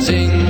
sing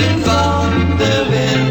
Blüten van de wind.